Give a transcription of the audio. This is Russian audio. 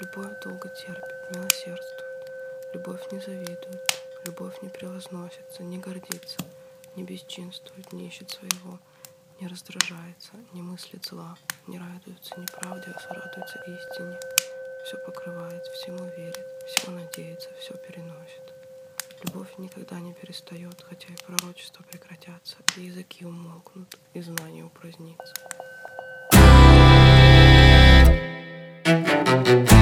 Любовь долго терпит, милосердствует. Любовь не завидует, любовь не превозносится, не гордится, не бесчинствует, не ищет своего, не раздражается, не мыслит зла, не радуется неправде, а сорадуется истине. Все покрывает, всему верит, всего надеется, все переносит. Любовь никогда не перестает, хотя и пророчества прекратятся, и языки умолкнут, и знания упразднится. thank you